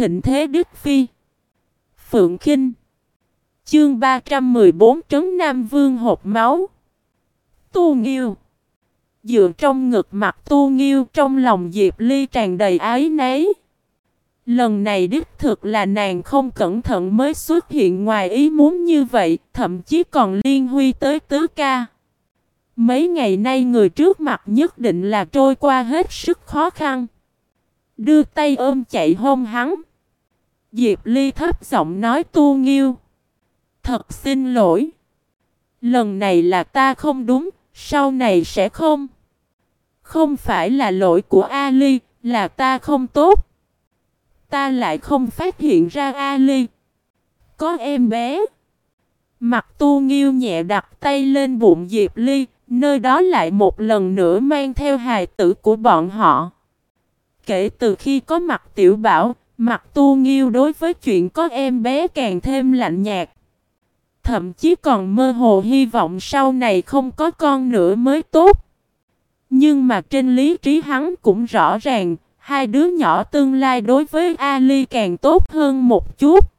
thịnh thế Đức Phi. Phượng Kinh Chương 314 Trấn Nam Vương hộp máu Tu Nghiêu Dựa trong ngực mặt Tu Nghiêu trong lòng Diệp Ly tràn đầy ái nấy. Lần này đích thực là nàng không cẩn thận mới xuất hiện ngoài ý muốn như vậy, thậm chí còn liên huy tới tứ ca. Mấy ngày nay người trước mặt nhất định là trôi qua hết sức khó khăn. Đưa tay ôm chạy hôn hắn. Diệp Ly thấp giọng nói tu nghiêu. Thật xin lỗi. Lần này là ta không đúng, sau này sẽ không. Không phải là lỗi của Ali, là ta không tốt. Ta lại không phát hiện ra Ali. Có em bé. Mặt tu nghiêu nhẹ đặt tay lên bụng Diệp Ly, nơi đó lại một lần nữa mang theo hài tử của bọn họ. Kể từ khi có mặt tiểu bảo, mặt tu nghiêu đối với chuyện có em bé càng thêm lạnh nhạt. Thậm chí còn mơ hồ hy vọng sau này không có con nữa mới tốt. Nhưng mà trên lý trí hắn cũng rõ ràng, hai đứa nhỏ tương lai đối với Ali càng tốt hơn một chút.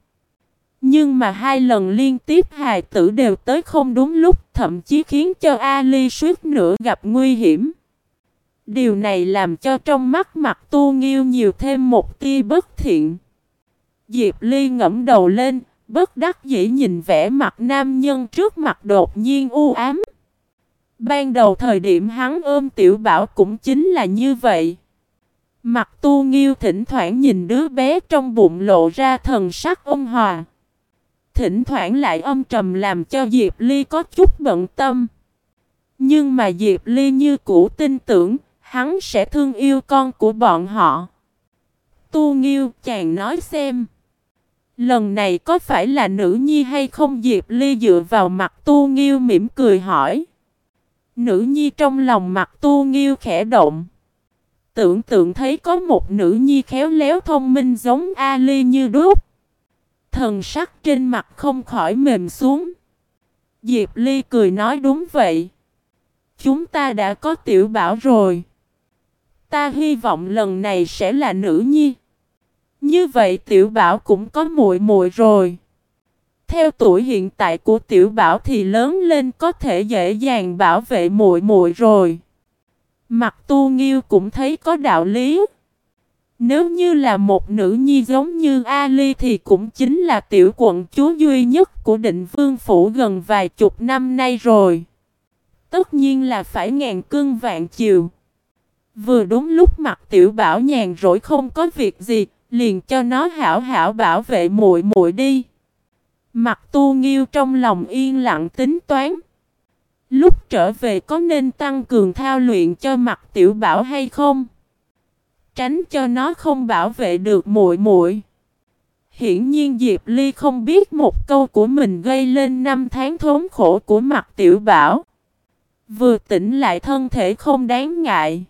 Nhưng mà hai lần liên tiếp hài tử đều tới không đúng lúc, thậm chí khiến cho Ali suýt nữa gặp nguy hiểm. Điều này làm cho trong mắt mặt tu nghiêu nhiều thêm một tia bất thiện. Diệp Ly ngẫm đầu lên, bất đắc dĩ nhìn vẻ mặt nam nhân trước mặt đột nhiên u ám. Ban đầu thời điểm hắn ôm tiểu bảo cũng chính là như vậy. Mặt tu nghiêu thỉnh thoảng nhìn đứa bé trong bụng lộ ra thần sắc ôn hòa. Thỉnh thoảng lại âm trầm làm cho Diệp Ly có chút bận tâm. Nhưng mà Diệp Ly như cũ tin tưởng, hắn sẽ thương yêu con của bọn họ. Tu Nghiêu chàng nói xem. Lần này có phải là nữ nhi hay không Diệp Ly dựa vào mặt Tu Nghiêu mỉm cười hỏi. Nữ nhi trong lòng mặt Tu Nghiêu khẽ động. Tưởng tượng thấy có một nữ nhi khéo léo thông minh giống Ali như đúc. Thần sắc trên mặt không khỏi mềm xuống. Diệp Ly cười nói đúng vậy. Chúng ta đã có tiểu bảo rồi. Ta hy vọng lần này sẽ là nữ nhi. Như vậy tiểu bảo cũng có muội muội rồi. Theo tuổi hiện tại của tiểu bảo thì lớn lên có thể dễ dàng bảo vệ muội muội rồi. Mặt tu nghiêu cũng thấy có đạo lý. Nếu như là một nữ nhi giống như Ali thì cũng chính là tiểu quận chúa duy nhất của định vương phủ gần vài chục năm nay rồi. Tất nhiên là phải ngàn cưng vạn chiều. Vừa đúng lúc mặt tiểu bảo nhàn rỗi không có việc gì, liền cho nó hảo hảo bảo vệ muội muội đi. Mặt tu nghiêu trong lòng yên lặng tính toán. Lúc trở về có nên tăng cường thao luyện cho mặt tiểu bảo hay không? Tránh cho nó không bảo vệ được muội muội. Hiển nhiên Diệp Ly không biết một câu của mình gây lên năm tháng thốn khổ của mặt tiểu bảo. Vừa tỉnh lại thân thể không đáng ngại.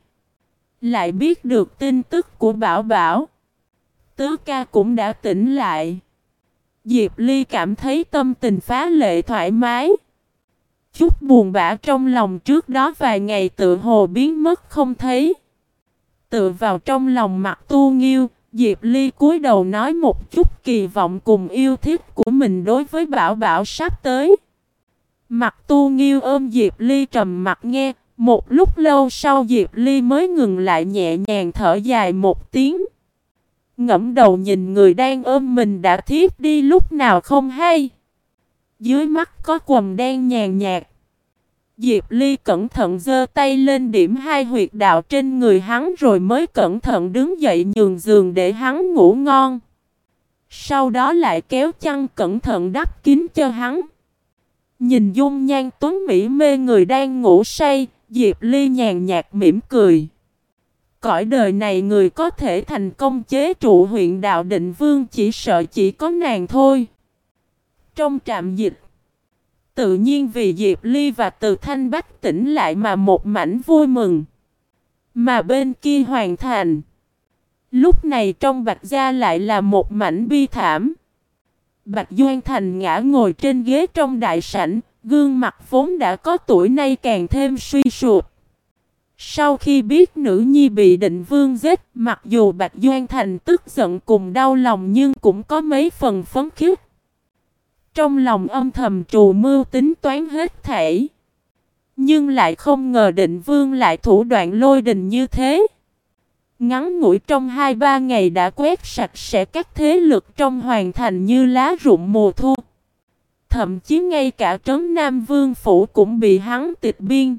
Lại biết được tin tức của Bảo Bảo. Tứ ca cũng đã tỉnh lại. Diệp Ly cảm thấy tâm tình phá lệ thoải mái. Chút buồn bã trong lòng trước đó vài ngày tự hồ biến mất không thấy. Tự vào trong lòng mặt tu nghiêu, Diệp Ly cúi đầu nói một chút kỳ vọng cùng yêu thích của mình đối với Bảo Bảo sắp tới. Mặt tu nghiêu ôm Diệp Ly trầm mặt nghe, một lúc lâu sau Diệp Ly mới ngừng lại nhẹ nhàng thở dài một tiếng. Ngẫm đầu nhìn người đang ôm mình đã thiếp đi lúc nào không hay. Dưới mắt có quầm đen nhàn nhạt. Diệp Ly cẩn thận giơ tay lên điểm hai huyệt đạo trên người hắn rồi mới cẩn thận đứng dậy nhường giường để hắn ngủ ngon. Sau đó lại kéo chăn cẩn thận đắp kín cho hắn. Nhìn dung nhan tuấn mỹ mê người đang ngủ say, Diệp Ly nhàn nhạt mỉm cười. Cõi đời này người có thể thành công chế trụ huyện đạo định vương chỉ sợ chỉ có nàng thôi. Trong trạm dịch, tự nhiên vì Diệp Ly và Từ Thanh Bách tỉnh lại mà một mảnh vui mừng. Mà bên kia hoàn thành. Lúc này trong Bạch Gia lại là một mảnh bi thảm. Bạch Doan Thành ngã ngồi trên ghế trong đại sảnh, gương mặt vốn đã có tuổi nay càng thêm suy sụp. Sau khi biết nữ nhi bị định vương giết, mặc dù Bạch Doan Thành tức giận cùng đau lòng nhưng cũng có mấy phần phấn khích. Trong lòng âm thầm trù mưu tính toán hết thảy. Nhưng lại không ngờ định vương lại thủ đoạn lôi đình như thế. Ngắn ngủi trong 2-3 ngày đã quét sạch sẽ các thế lực trong hoàn thành như lá rụng mùa thu. Thậm chí ngay cả trấn Nam Vương Phủ cũng bị hắn tịch biên.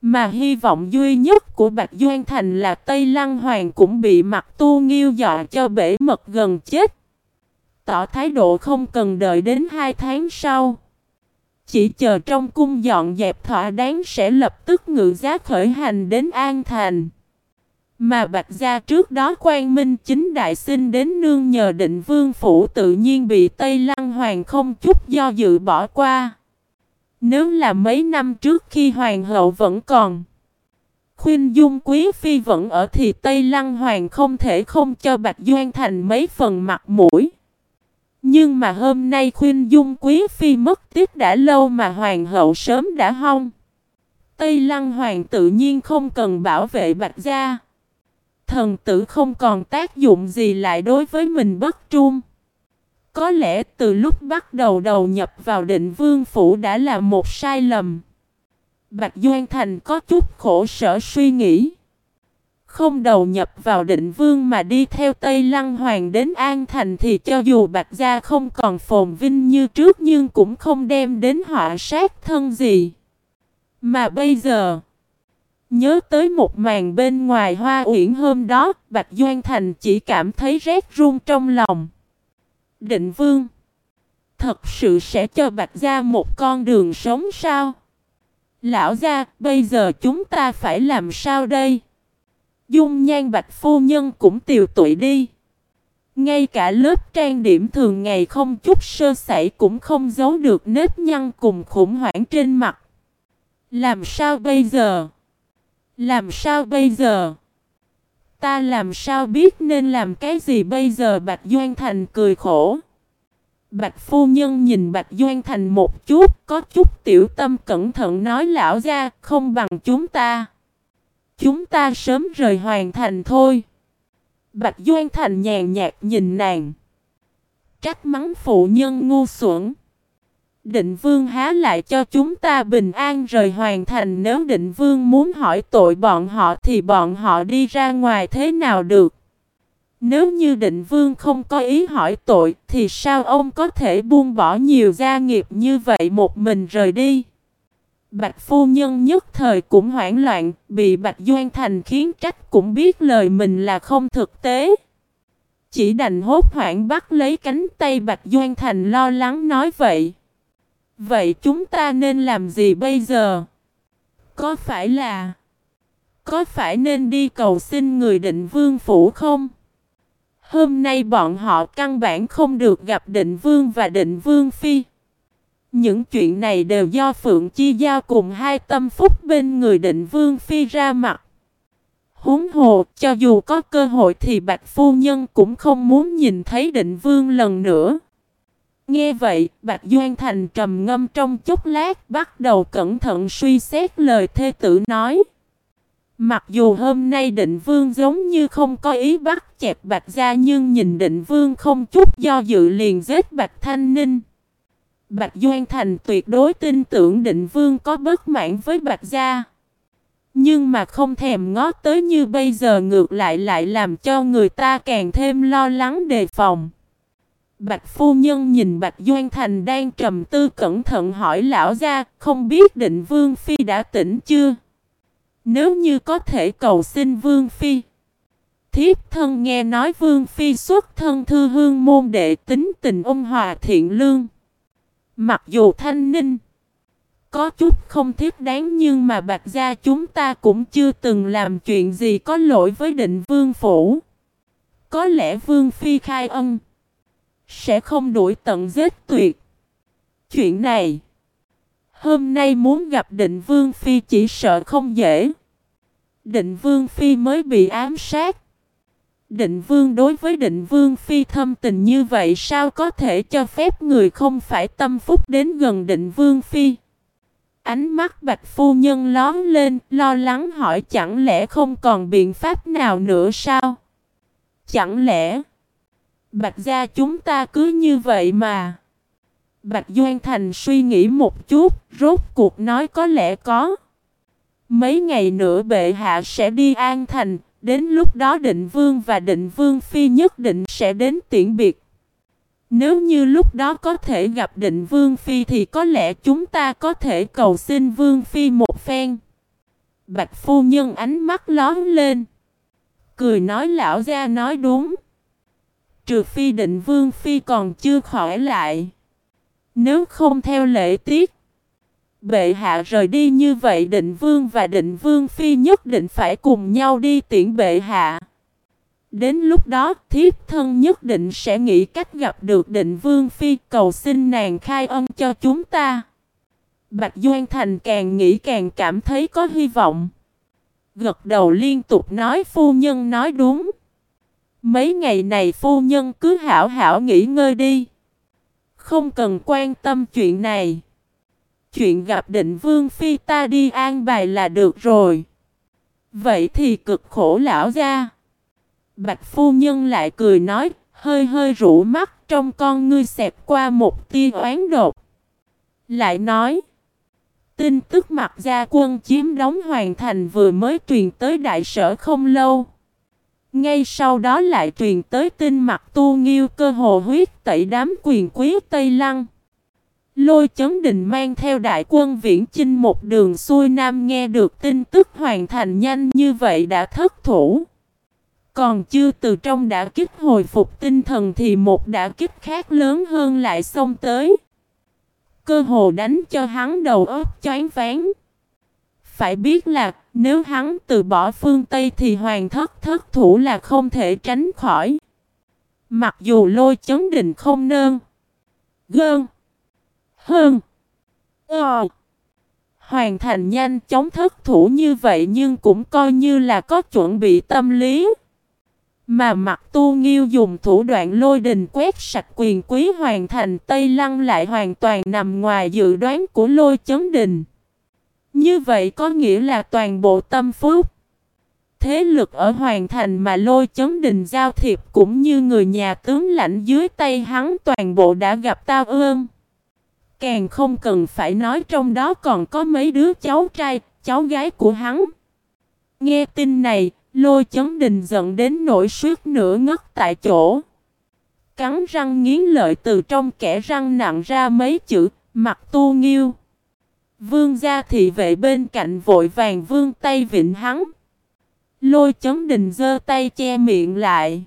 Mà hy vọng duy nhất của Bạch Doan Thành là Tây Lăng Hoàng cũng bị mặt tu nghiêu dọa cho bể mật gần chết. Tỏ thái độ không cần đợi đến hai tháng sau. Chỉ chờ trong cung dọn dẹp thỏa đáng sẽ lập tức ngự giá khởi hành đến An Thành. Mà Bạch Gia trước đó quan minh chính đại sinh đến nương nhờ định vương phủ tự nhiên bị Tây Lăng Hoàng không chút do dự bỏ qua. Nếu là mấy năm trước khi Hoàng hậu vẫn còn, Khuyên Dung Quý Phi vẫn ở thì Tây Lăng Hoàng không thể không cho Bạch Doan Thành mấy phần mặt mũi. Nhưng mà hôm nay Khuyên Dung Quý Phi mất tiếc đã lâu mà Hoàng hậu sớm đã hong. Tây Lăng Hoàng tự nhiên không cần bảo vệ Bạch Gia. Thần tử không còn tác dụng gì lại đối với mình bất trung. Có lẽ từ lúc bắt đầu đầu nhập vào định vương phủ đã là một sai lầm. Bạch Doan Thành có chút khổ sở suy nghĩ. Không đầu nhập vào định vương mà đi theo Tây Lăng Hoàng đến An Thành thì cho dù Bạch Gia không còn phồn vinh như trước nhưng cũng không đem đến họa sát thân gì. Mà bây giờ, nhớ tới một màn bên ngoài hoa uyển hôm đó, Bạch Doan Thành chỉ cảm thấy rét run trong lòng. Định vương, thật sự sẽ cho Bạch Gia một con đường sống sao? Lão gia, bây giờ chúng ta phải làm sao đây? Dung nhan bạch phu nhân cũng tiều tụy đi. Ngay cả lớp trang điểm thường ngày không chút sơ sẩy cũng không giấu được nếp nhăn cùng khủng hoảng trên mặt. Làm sao bây giờ? Làm sao bây giờ? Ta làm sao biết nên làm cái gì bây giờ Bạch Doan Thành cười khổ. Bạch phu nhân nhìn Bạch Doan Thành một chút, có chút tiểu tâm cẩn thận nói lão ra, không bằng chúng ta. Chúng ta sớm rời hoàn thành thôi. Bạch Doan Thành nhàn nhạt nhìn nàng. Trách mắng phụ nhân ngu xuẩn. Định vương há lại cho chúng ta bình an rời hoàn thành nếu định vương muốn hỏi tội bọn họ thì bọn họ đi ra ngoài thế nào được. Nếu như định vương không có ý hỏi tội thì sao ông có thể buông bỏ nhiều gia nghiệp như vậy một mình rời đi. Bạch phu nhân nhất thời cũng hoảng loạn, bị Bạch Doan Thành khiến trách cũng biết lời mình là không thực tế. Chỉ đành hốt hoảng bắt lấy cánh tay Bạch Doan Thành lo lắng nói vậy. Vậy chúng ta nên làm gì bây giờ? Có phải là... Có phải nên đi cầu xin người định vương phủ không? Hôm nay bọn họ căn bản không được gặp định vương và định vương phi. Những chuyện này đều do Phượng Chi Giao cùng hai tâm phúc bên người định vương phi ra mặt. Huống hồ, cho dù có cơ hội thì Bạch Phu Nhân cũng không muốn nhìn thấy định vương lần nữa. Nghe vậy, Bạch Doan Thành trầm ngâm trong chốc lát, bắt đầu cẩn thận suy xét lời thê tử nói. Mặc dù hôm nay định vương giống như không có ý bắt chẹp Bạch ra nhưng nhìn định vương không chút do dự liền giết Bạch Thanh Ninh. Bạch Doan Thành tuyệt đối tin tưởng định vương có bất mãn với Bạch Gia. Nhưng mà không thèm ngó tới như bây giờ ngược lại lại làm cho người ta càng thêm lo lắng đề phòng. Bạch phu nhân nhìn Bạch Doan Thành đang trầm tư cẩn thận hỏi lão gia, không biết định vương phi đã tỉnh chưa? Nếu như có thể cầu xin vương phi. Thiếp thân nghe nói vương phi xuất thân thư hương môn đệ tính tình ôn hòa thiện lương. Mặc dù thanh ninh, có chút không thiết đáng nhưng mà bạch gia chúng ta cũng chưa từng làm chuyện gì có lỗi với định vương phủ. Có lẽ vương phi khai ân sẽ không đuổi tận giết tuyệt. Chuyện này hôm nay muốn gặp định vương phi chỉ sợ không dễ. Định vương phi mới bị ám sát. Định vương đối với định vương phi thâm tình như vậy sao có thể cho phép người không phải tâm phúc đến gần định vương phi? Ánh mắt bạch phu nhân lón lên, lo lắng hỏi chẳng lẽ không còn biện pháp nào nữa sao? Chẳng lẽ bạch gia chúng ta cứ như vậy mà? Bạch Doan Thành suy nghĩ một chút, rốt cuộc nói có lẽ có. Mấy ngày nữa bệ hạ sẽ đi An Thành, đến lúc đó định vương và định vương phi nhất định sẽ đến tiễn biệt. Nếu như lúc đó có thể gặp định vương phi thì có lẽ chúng ta có thể cầu xin vương phi một phen. Bạch phu nhân ánh mắt lón lên. Cười nói lão gia nói đúng. Trừ phi định vương phi còn chưa khỏi lại. Nếu không theo lễ tiết. Bệ hạ rời đi như vậy định vương và định vương phi nhất định phải cùng nhau đi tiễn bệ hạ. Đến lúc đó, thiếp thân nhất định sẽ nghĩ cách gặp được định vương phi, cầu xin nàng khai ân cho chúng ta. Bạch Doan Thành càng nghĩ càng cảm thấy có hy vọng. Gật đầu liên tục nói, phu nhân nói đúng. Mấy ngày này phu nhân cứ hảo hảo nghỉ ngơi đi. Không cần quan tâm chuyện này. Chuyện gặp định vương phi ta đi an bài là được rồi. Vậy thì cực khổ lão ra. Bạch phu nhân lại cười nói, hơi hơi rũ mắt trong con ngươi xẹp qua một tia oán đột. Lại nói, tin tức mặt gia quân chiếm đóng hoàn thành vừa mới truyền tới đại sở không lâu. Ngay sau đó lại truyền tới tin mặt tu nghiêu cơ hồ huyết tẩy đám quyền quý Tây Lăng. Lôi chấn định mang theo đại quân viễn chinh một đường xuôi nam nghe được tin tức hoàn thành nhanh như vậy đã thất thủ. Còn chưa từ trong đã kích hồi phục tinh thần thì một đã kích khác lớn hơn lại xông tới. Cơ hồ đánh cho hắn đầu óc choáng váng. Phải biết là nếu hắn từ bỏ phương Tây thì hoàng thất thất thủ là không thể tránh khỏi. Mặc dù lôi chấn định không nơn. Gơn. Hơn. Ờ. Hoàn thành nhanh chóng thất thủ như vậy nhưng cũng coi như là có chuẩn bị tâm lý. Mà mặt tu nghiêu dùng thủ đoạn lôi đình quét sạch quyền quý hoàn thành Tây Lăng lại hoàn toàn nằm ngoài dự đoán của lôi chấn đình. Như vậy có nghĩa là toàn bộ tâm phúc. Thế lực ở hoàn thành mà lôi chấn đình giao thiệp cũng như người nhà tướng lãnh dưới tay hắn toàn bộ đã gặp tao ương. Càng không cần phải nói trong đó còn có mấy đứa cháu trai, cháu gái của hắn. Nghe tin này, Lôi chấn đình giận đến nỗi suýt nửa ngất tại chỗ. Cắn răng nghiến lợi từ trong kẻ răng nặng ra mấy chữ, mặt tu nghiêu. Vương gia thị vệ bên cạnh vội vàng vương tay vịnh hắn. Lôi chấn đình giơ tay che miệng lại.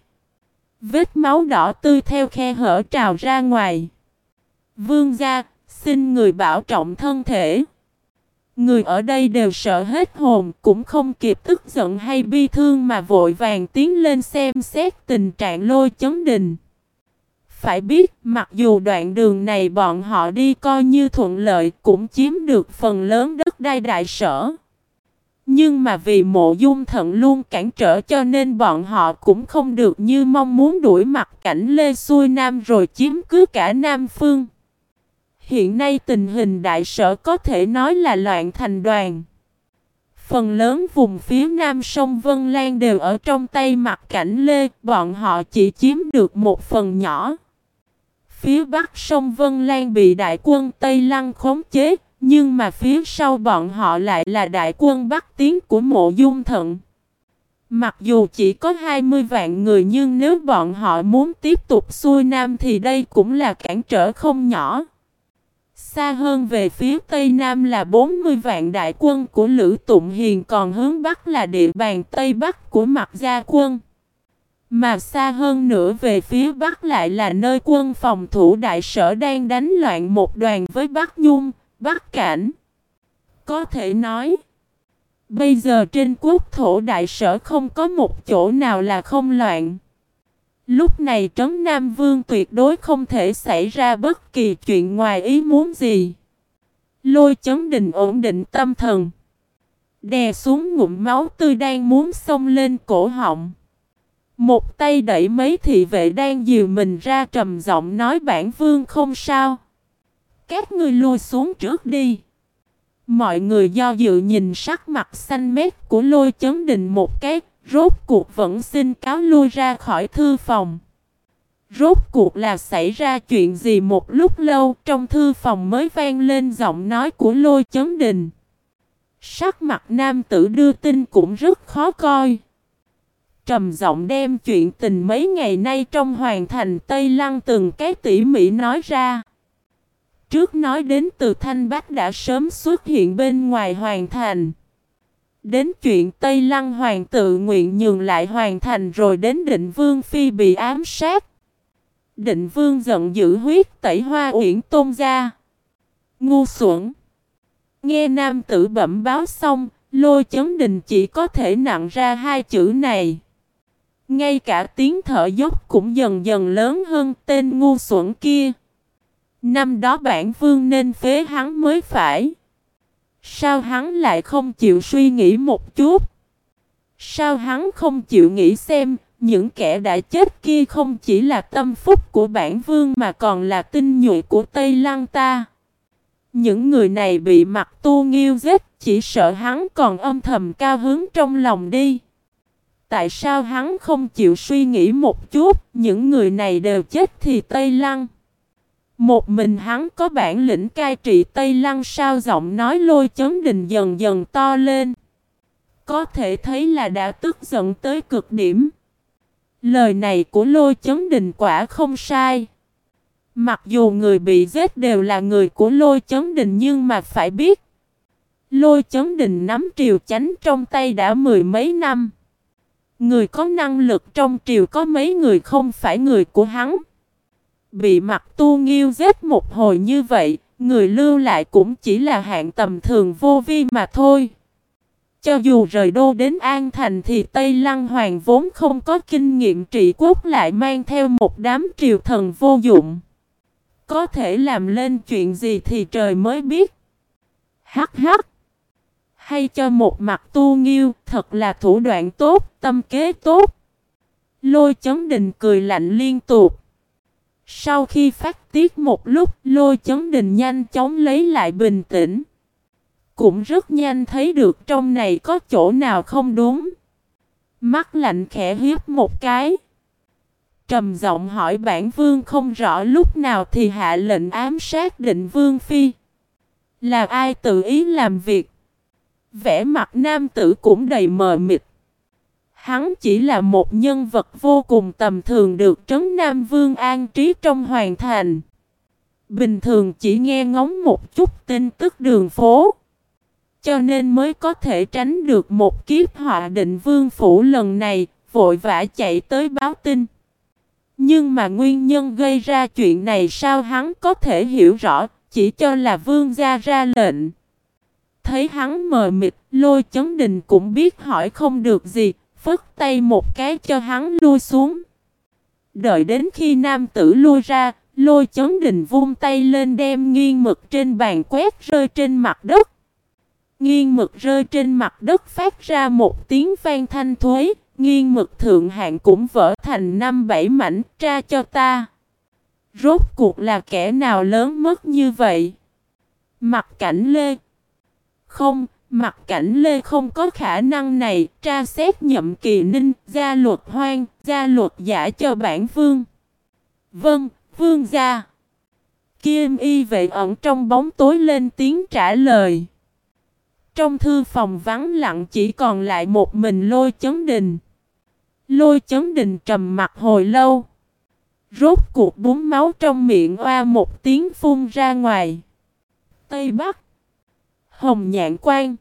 Vết máu đỏ tươi theo khe hở trào ra ngoài. Vương gia, xin người bảo trọng thân thể. Người ở đây đều sợ hết hồn, cũng không kịp tức giận hay bi thương mà vội vàng tiến lên xem xét tình trạng lôi chấn đình. Phải biết, mặc dù đoạn đường này bọn họ đi coi như thuận lợi cũng chiếm được phần lớn đất đai đại sở. Nhưng mà vì mộ dung thận luôn cản trở cho nên bọn họ cũng không được như mong muốn đuổi mặt cảnh Lê xuôi Nam rồi chiếm cứ cả Nam Phương. Hiện nay tình hình đại sở có thể nói là loạn thành đoàn. Phần lớn vùng phía nam sông Vân Lan đều ở trong tay mặt cảnh Lê, bọn họ chỉ chiếm được một phần nhỏ. Phía bắc sông Vân Lan bị đại quân Tây Lăng khống chế, nhưng mà phía sau bọn họ lại là đại quân Bắc Tiến của mộ dung thận. Mặc dù chỉ có 20 vạn người nhưng nếu bọn họ muốn tiếp tục xuôi nam thì đây cũng là cản trở không nhỏ. Xa hơn về phía tây nam là 40 vạn đại quân của Lữ Tụng Hiền còn hướng bắc là địa bàn tây bắc của mạc gia quân. Mà xa hơn nữa về phía bắc lại là nơi quân phòng thủ đại sở đang đánh loạn một đoàn với Bắc Nhung, Bắc Cảnh. Có thể nói, bây giờ trên quốc thổ đại sở không có một chỗ nào là không loạn. Lúc này Trấn Nam Vương tuyệt đối không thể xảy ra bất kỳ chuyện ngoài ý muốn gì. Lôi chấn đình ổn định tâm thần. Đè xuống ngụm máu tươi đang muốn xông lên cổ họng. Một tay đẩy mấy thị vệ đang dìu mình ra trầm giọng nói bản vương không sao. Các ngươi lùi xuống trước đi. Mọi người do dự nhìn sắc mặt xanh mét của lôi chấn đình một cái, rốt cuộc vẫn xin cáo lui ra khỏi thư phòng. Rốt cuộc là xảy ra chuyện gì một lúc lâu trong thư phòng mới vang lên giọng nói của lôi chấn đình. Sắc mặt nam tử đưa tin cũng rất khó coi. Trầm giọng đem chuyện tình mấy ngày nay trong hoàng thành Tây Lăng từng cái tỉ mỉ nói ra. Trước nói đến từ Thanh Bắc đã sớm xuất hiện bên ngoài hoàng thành. Đến chuyện Tây Lăng hoàng tự nguyện nhường lại hoàng thành rồi đến định vương phi bị ám sát. Định vương giận dữ huyết tẩy hoa uyển tôn ra Ngu xuẩn. Nghe nam tử bẩm báo xong, lôi chấn đình chỉ có thể nặng ra hai chữ này. Ngay cả tiếng thở dốc cũng dần dần lớn hơn tên ngu xuẩn kia. Năm đó bản vương nên phế hắn mới phải. Sao hắn lại không chịu suy nghĩ một chút? Sao hắn không chịu nghĩ xem những kẻ đã chết kia không chỉ là tâm phúc của bản vương mà còn là tinh nhuệ của Tây Lăng ta? Những người này bị mặt tu nghiêu giết, chỉ sợ hắn còn âm thầm cao hướng trong lòng đi. Tại sao hắn không chịu suy nghĩ một chút, những người này đều chết thì Tây Lăng. Một mình hắn có bản lĩnh cai trị Tây Lăng sao giọng nói lôi chấn đình dần dần to lên. Có thể thấy là đã tức giận tới cực điểm. Lời này của lôi chấn đình quả không sai. Mặc dù người bị giết đều là người của lôi chấn đình nhưng mà phải biết. Lôi chấn đình nắm triều chánh trong tay đã mười mấy năm. Người có năng lực trong triều có mấy người không phải người của hắn. Bị mặt tu nghiêu giết một hồi như vậy, người lưu lại cũng chỉ là hạng tầm thường vô vi mà thôi. Cho dù rời đô đến An Thành thì Tây Lăng Hoàng vốn không có kinh nghiệm trị quốc lại mang theo một đám triều thần vô dụng. Có thể làm lên chuyện gì thì trời mới biết. Hắc hắc. Hay cho một mặt tu nghiêu, thật là thủ đoạn tốt, tâm kế tốt. Lôi chấn đình cười lạnh liên tục. Sau khi phát tiết một lúc, lôi chấn đình nhanh chóng lấy lại bình tĩnh. Cũng rất nhanh thấy được trong này có chỗ nào không đúng. Mắt lạnh khẽ hiếp một cái. Trầm giọng hỏi bản vương không rõ lúc nào thì hạ lệnh ám sát định vương phi. Là ai tự ý làm việc? Vẻ mặt nam tử cũng đầy mờ mịt. Hắn chỉ là một nhân vật vô cùng tầm thường được trấn Nam Vương an trí trong hoàng thành. Bình thường chỉ nghe ngóng một chút tin tức đường phố. Cho nên mới có thể tránh được một kiếp họa định vương phủ lần này, vội vã chạy tới báo tin. Nhưng mà nguyên nhân gây ra chuyện này sao hắn có thể hiểu rõ, chỉ cho là vương gia ra lệnh. Thấy hắn mờ mịt, lôi chấn đình cũng biết hỏi không được gì, phất tay một cái cho hắn lui xuống. Đợi đến khi nam tử lui ra, lôi chấn đình vung tay lên đem nghiêng mực trên bàn quét rơi trên mặt đất. Nghiêng mực rơi trên mặt đất phát ra một tiếng vang thanh thuế, nghiêng mực thượng hạng cũng vỡ thành năm bảy mảnh, tra cho ta. Rốt cuộc là kẻ nào lớn mất như vậy? Mặt cảnh lê. Không, mặt cảnh lê không có khả năng này, tra xét nhậm kỳ ninh, gia luật hoang, gia luật giả cho bản vương. Vâng, vương gia. Kim y vệ ẩn trong bóng tối lên tiếng trả lời. Trong thư phòng vắng lặng chỉ còn lại một mình lôi chấn đình. Lôi chấn đình trầm mặt hồi lâu. Rốt cuộc bún máu trong miệng oa một tiếng phun ra ngoài. Tây Bắc. Hồng nhạn quan.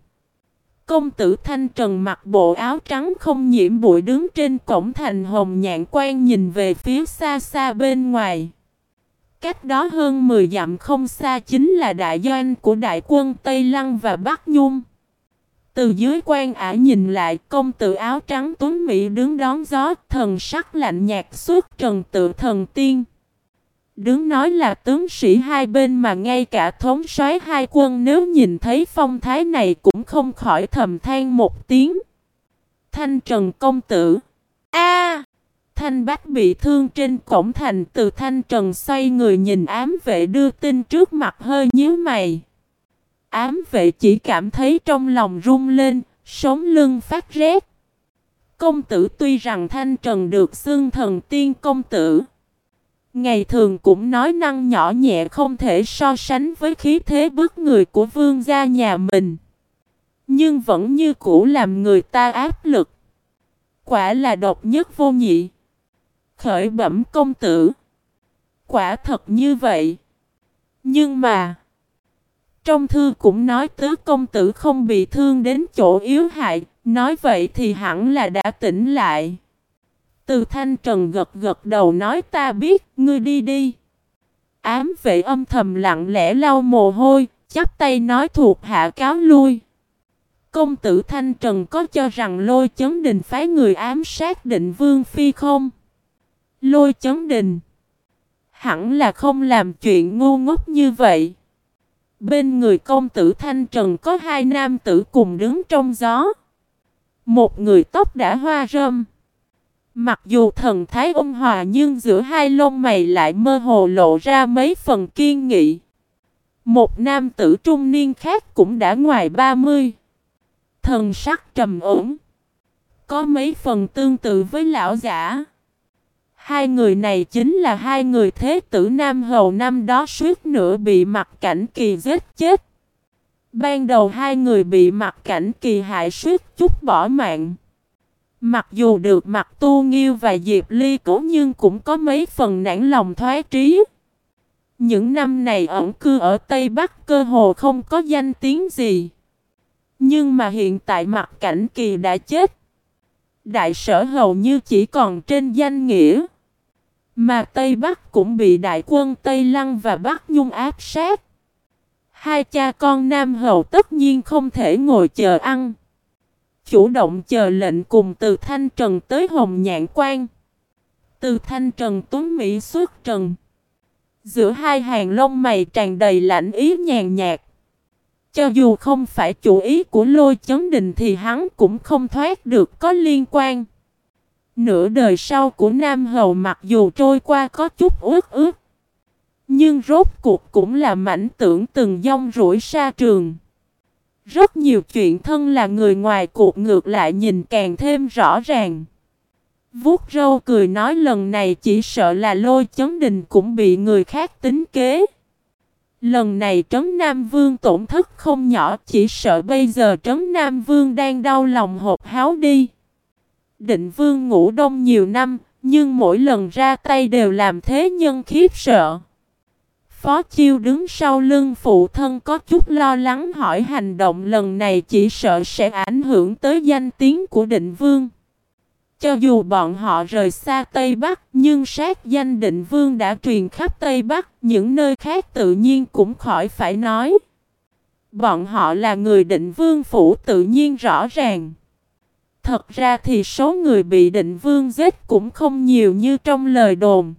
Công tử Thanh Trần mặc bộ áo trắng không nhiễm bụi đứng trên cổng thành hồng nhạn quan nhìn về phía xa xa bên ngoài. Cách đó hơn 10 dặm không xa chính là đại doanh của đại quân Tây Lăng và Bắc Nhung. Từ dưới quan ả nhìn lại, công tử áo trắng tuấn Mỹ đứng đón gió, thần sắc lạnh nhạt suốt trần tự thần tiên. Đứng nói là tướng sĩ hai bên mà ngay cả thống soái hai quân nếu nhìn thấy phong thái này cũng không khỏi thầm than một tiếng. Thanh Trần Công Tử A Thanh Bách bị thương trên cổng thành từ Thanh Trần xoay người nhìn ám vệ đưa tin trước mặt hơi nhíu mày. Ám vệ chỉ cảm thấy trong lòng rung lên, sống lưng phát rét. Công tử tuy rằng Thanh Trần được xưng thần tiên công tử. Ngày thường cũng nói năng nhỏ nhẹ không thể so sánh với khí thế bức người của vương gia nhà mình. Nhưng vẫn như cũ làm người ta áp lực. Quả là độc nhất vô nhị. Khởi bẩm công tử. Quả thật như vậy. Nhưng mà. Trong thư cũng nói tứ công tử không bị thương đến chỗ yếu hại. Nói vậy thì hẳn là đã tỉnh lại. Từ thanh trần gật gật đầu nói ta biết, ngươi đi đi. Ám vệ âm thầm lặng lẽ lau mồ hôi, chắp tay nói thuộc hạ cáo lui. Công tử Thanh Trần có cho rằng lôi chấn đình phái người ám sát định vương phi không? Lôi chấn đình. Hẳn là không làm chuyện ngu ngốc như vậy. Bên người công tử Thanh Trần có hai nam tử cùng đứng trong gió. Một người tóc đã hoa râm. Mặc dù thần thái ôn hòa nhưng giữa hai lông mày lại mơ hồ lộ ra mấy phần kiên nghị. Một nam tử trung niên khác cũng đã ngoài 30. Thần sắc trầm ổn. Có mấy phần tương tự với lão giả. Hai người này chính là hai người thế tử Nam Hầu năm đó suýt nữa bị mặt cảnh kỳ giết chết. Ban đầu hai người bị mặt cảnh kỳ hại suýt chút bỏ mạng. Mặc dù được mặt tu nghiêu và Diệp Ly cố nhưng cũng có mấy phần nản lòng thoái trí. Những năm này ẩn cư ở Tây Bắc cơ hồ không có danh tiếng gì. Nhưng mà hiện tại mặt cảnh kỳ đã chết. Đại sở hầu như chỉ còn trên danh nghĩa. Mà Tây Bắc cũng bị đại quân Tây Lăng và Bắc Nhung áp sát. Hai cha con Nam Hầu tất nhiên không thể ngồi chờ ăn. Chủ động chờ lệnh cùng từ Thanh Trần tới Hồng Nhạn Quan. Từ Thanh Trần tuấn Mỹ xuất trần. Giữa hai hàng lông mày tràn đầy lạnh ý nhàn nhạt. Cho dù không phải chủ ý của lôi chấn đình thì hắn cũng không thoát được có liên quan. Nửa đời sau của Nam Hầu mặc dù trôi qua có chút ướt ướt. Nhưng rốt cuộc cũng là mảnh tưởng từng dông rủi xa trường. Rất nhiều chuyện thân là người ngoài cuộc ngược lại nhìn càng thêm rõ ràng. Vuốt râu cười nói lần này chỉ sợ là lôi chấn đình cũng bị người khác tính kế. Lần này Trấn Nam Vương tổn thất không nhỏ chỉ sợ bây giờ Trấn Nam Vương đang đau lòng hộp háo đi. Định Vương ngủ đông nhiều năm, nhưng mỗi lần ra tay đều làm thế nhân khiếp sợ. Phó Chiêu đứng sau lưng phụ thân có chút lo lắng hỏi hành động lần này chỉ sợ sẽ ảnh hưởng tới danh tiếng của định vương. Cho dù bọn họ rời xa Tây Bắc, nhưng sát danh định vương đã truyền khắp Tây Bắc, những nơi khác tự nhiên cũng khỏi phải nói. Bọn họ là người định vương phủ tự nhiên rõ ràng. Thật ra thì số người bị định vương giết cũng không nhiều như trong lời đồn.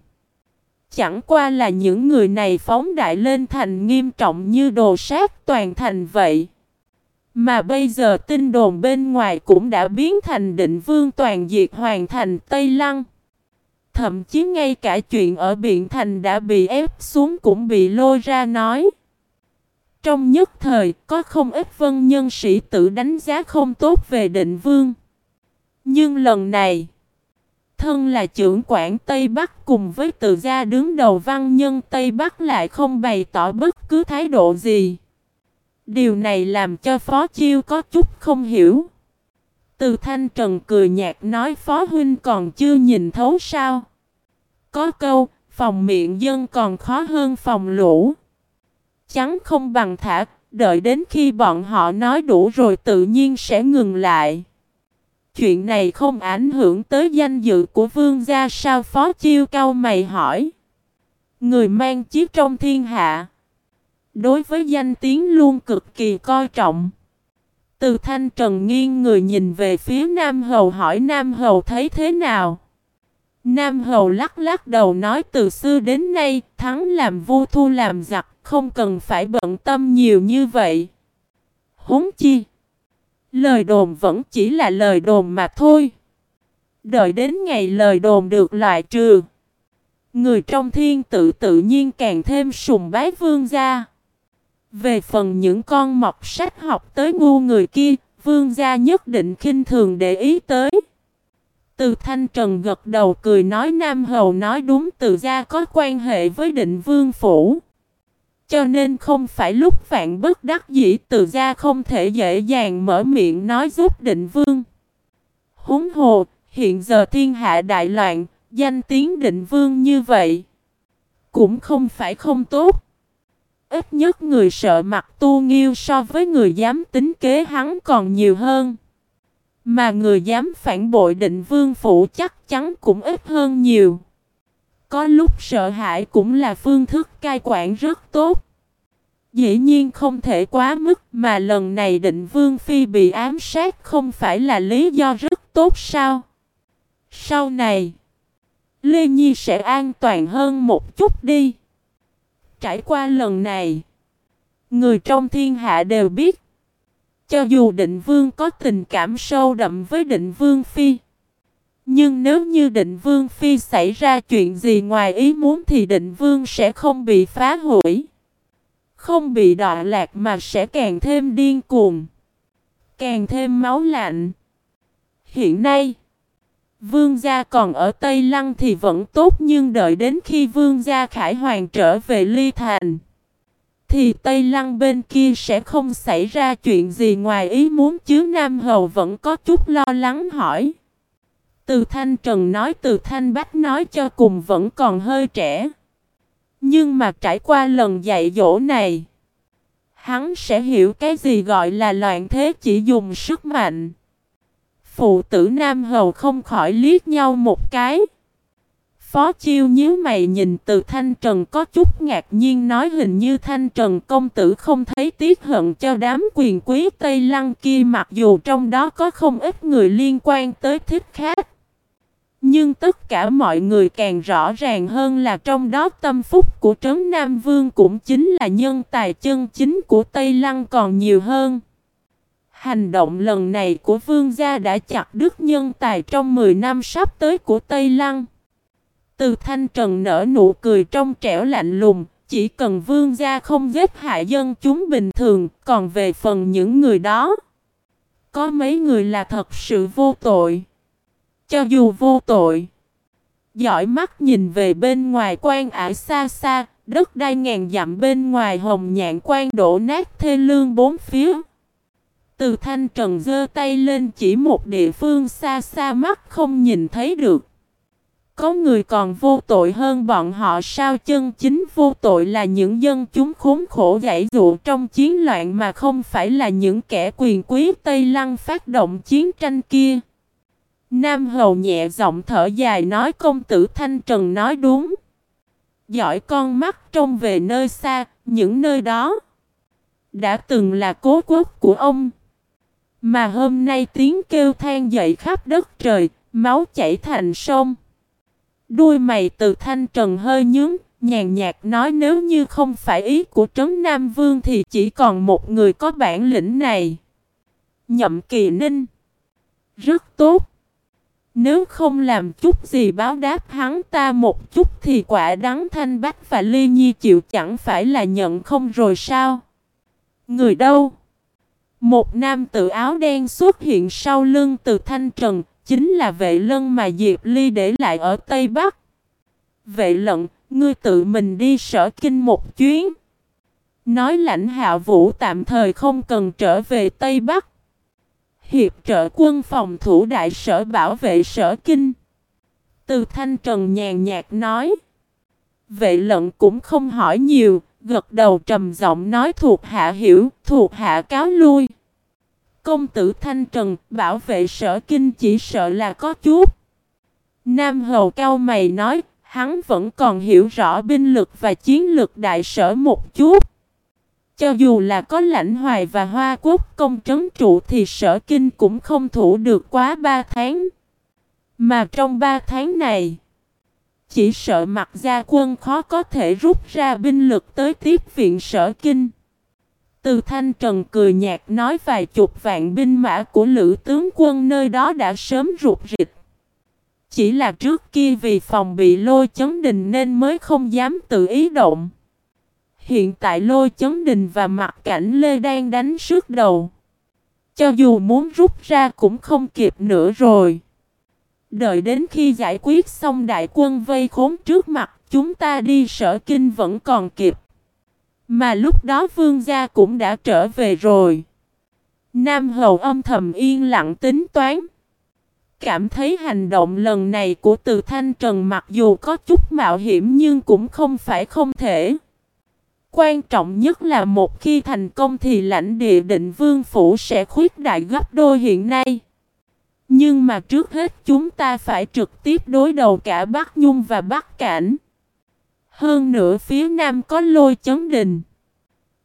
Chẳng qua là những người này phóng đại lên thành nghiêm trọng như đồ sát toàn thành vậy. Mà bây giờ tin đồn bên ngoài cũng đã biến thành định vương toàn diệt hoàn thành Tây Lăng. Thậm chí ngay cả chuyện ở Biện Thành đã bị ép xuống cũng bị lôi ra nói. Trong nhất thời có không ít vân nhân sĩ tự đánh giá không tốt về định vương. Nhưng lần này, thân là trưởng quản Tây Bắc cùng với từ gia đứng đầu văn nhân Tây Bắc lại không bày tỏ bất cứ thái độ gì. Điều này làm cho Phó Chiêu có chút không hiểu. Từ Thanh Trần cười nhạt nói Phó Huynh còn chưa nhìn thấu sao. Có câu, phòng miệng dân còn khó hơn phòng lũ. Chắn không bằng thả, đợi đến khi bọn họ nói đủ rồi tự nhiên sẽ ngừng lại. Chuyện này không ảnh hưởng tới danh dự của vương gia sao Phó Chiêu cao mày hỏi. Người mang chiếc trong thiên hạ. Đối với danh tiếng luôn cực kỳ coi trọng. Từ thanh trần nghiêng người nhìn về phía Nam Hầu hỏi Nam Hầu thấy thế nào. Nam Hầu lắc lắc đầu nói từ xưa đến nay, thắng làm vua thu làm giặc, không cần phải bận tâm nhiều như vậy. Huống chi. Lời đồn vẫn chỉ là lời đồn mà thôi. Đợi đến ngày lời đồn được loại trừ. Người trong thiên tự tự nhiên càng thêm sùng bái vương gia. Về phần những con mọc sách học tới ngu người kia, vương gia nhất định khinh thường để ý tới. Từ Thanh Trần gật đầu cười nói Nam Hầu nói đúng từ gia có quan hệ với định vương phủ. Cho nên không phải lúc vạn bất đắc dĩ từ gia không thể dễ dàng mở miệng nói giúp định vương. Húng hồ, hiện giờ thiên hạ đại loạn, danh tiếng định vương như vậy. Cũng không phải không tốt. Ít nhất người sợ mặt tu nghiêu so với người dám tính kế hắn còn nhiều hơn. Mà người dám phản bội định vương phủ chắc chắn cũng ít hơn nhiều. Có lúc sợ hãi cũng là phương thức cai quản rất tốt. Dĩ nhiên không thể quá mức mà lần này định vương phi bị ám sát không phải là lý do rất tốt sao. Sau này, Lê Nhi sẽ an toàn hơn một chút đi. Trải qua lần này, người trong thiên hạ đều biết, cho dù định vương có tình cảm sâu đậm với định vương phi, nhưng nếu như định vương phi xảy ra chuyện gì ngoài ý muốn thì định vương sẽ không bị phá hủy. Không bị đọa lạc mà sẽ càng thêm điên cuồng. Càng thêm máu lạnh. Hiện nay, vương gia còn ở Tây Lăng thì vẫn tốt nhưng đợi đến khi vương gia Khải Hoàng trở về Ly Thành. Thì Tây Lăng bên kia sẽ không xảy ra chuyện gì ngoài ý muốn chứ Nam Hầu vẫn có chút lo lắng hỏi. Từ Thanh Trần nói từ Thanh Bách nói cho cùng vẫn còn hơi trẻ. Nhưng mà trải qua lần dạy dỗ này, hắn sẽ hiểu cái gì gọi là loạn thế chỉ dùng sức mạnh. Phụ tử Nam Hầu không khỏi liếc nhau một cái. Phó Chiêu nhíu mày nhìn từ Thanh Trần có chút ngạc nhiên nói hình như Thanh Trần công tử không thấy tiếc hận cho đám quyền quý Tây Lăng kia mặc dù trong đó có không ít người liên quan tới thích khác. Nhưng tất cả mọi người càng rõ ràng hơn là trong đó tâm phúc của Trấn Nam Vương cũng chính là nhân tài chân chính của Tây Lăng còn nhiều hơn. Hành động lần này của Vương gia đã chặt đứt nhân tài trong 10 năm sắp tới của Tây Lăng. Từ Thanh Trần nở nụ cười trong trẻo lạnh lùng, chỉ cần Vương gia không giết hại dân chúng bình thường, còn về phần những người đó, có mấy người là thật sự vô tội. Cho dù vô tội, giỏi mắt nhìn về bên ngoài quan ải xa xa, đất đai ngàn dặm bên ngoài hồng nhạn quan đổ nát thê lương bốn phía. Từ thanh trần giơ tay lên chỉ một địa phương xa xa mắt không nhìn thấy được. Có người còn vô tội hơn bọn họ sao chân chính vô tội là những dân chúng khốn khổ gãy dụ trong chiến loạn mà không phải là những kẻ quyền quý Tây Lăng phát động chiến tranh kia. Nam Hầu nhẹ giọng thở dài nói công tử Thanh Trần nói đúng. Giỏi con mắt trông về nơi xa, những nơi đó đã từng là cố quốc của ông. Mà hôm nay tiếng kêu than dậy khắp đất trời, máu chảy thành sông. Đuôi mày từ thanh trần hơi nhướng, nhàn nhạt nói nếu như không phải ý của Trấn Nam Vương thì chỉ còn một người có bản lĩnh này. Nhậm kỳ ninh. Rất tốt. Nếu không làm chút gì báo đáp hắn ta một chút thì quả đắng thanh bách và ly nhi chịu chẳng phải là nhận không rồi sao? Người đâu? Một nam tự áo đen xuất hiện sau lưng từ thanh trần, chính là vệ lân mà Diệp Ly để lại ở Tây Bắc. Vệ lận, ngươi tự mình đi sở kinh một chuyến. Nói lãnh hạ vũ tạm thời không cần trở về Tây Bắc. Hiệp trợ quân phòng thủ đại sở bảo vệ sở kinh. Từ thanh trần nhàn nhạt nói. Vệ lận cũng không hỏi nhiều, gật đầu trầm giọng nói thuộc hạ hiểu, thuộc hạ cáo lui. Công tử Thanh Trần bảo vệ sở kinh chỉ sợ là có chút. Nam Hầu cao mày nói, hắn vẫn còn hiểu rõ binh lực và chiến lược đại sở một chút. Cho dù là có lãnh hoài và hoa quốc công trấn trụ thì sở kinh cũng không thủ được quá ba tháng. Mà trong ba tháng này, chỉ sợ mặt gia quân khó có thể rút ra binh lực tới tiếp viện sở kinh. Từ thanh trần cười nhạt nói vài chục vạn binh mã của lữ tướng quân nơi đó đã sớm rụt rịch. Chỉ là trước kia vì phòng bị lôi chấn đình nên mới không dám tự ý động. Hiện tại lôi chấn đình và mặt cảnh Lê đang đánh sức đầu. Cho dù muốn rút ra cũng không kịp nữa rồi. Đợi đến khi giải quyết xong đại quân vây khốn trước mặt, chúng ta đi sở kinh vẫn còn kịp. Mà lúc đó vương gia cũng đã trở về rồi. Nam hầu âm thầm yên lặng tính toán. Cảm thấy hành động lần này của từ thanh trần mặc dù có chút mạo hiểm nhưng cũng không phải không thể. Quan trọng nhất là một khi thành công thì lãnh địa định vương phủ sẽ khuyết đại gấp đôi hiện nay. Nhưng mà trước hết chúng ta phải trực tiếp đối đầu cả Bắc Nhung và Bắc Cảnh. Hơn nữa phía Nam có lôi chấn đình.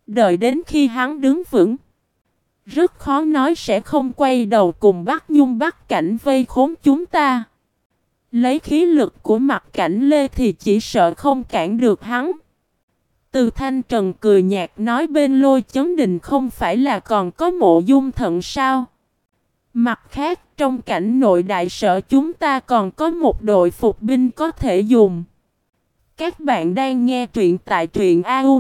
Đợi đến khi hắn đứng vững. Rất khó nói sẽ không quay đầu cùng Bắc Nhung Bắc Cảnh vây khốn chúng ta. Lấy khí lực của mặt cảnh Lê thì chỉ sợ không cản được hắn. Từ thanh trần cười nhạt nói bên lôi chấn đình không phải là còn có mộ dung thận sao. Mặt khác, trong cảnh nội đại sở chúng ta còn có một đội phục binh có thể dùng. Các bạn đang nghe truyện tại truyện audio.fif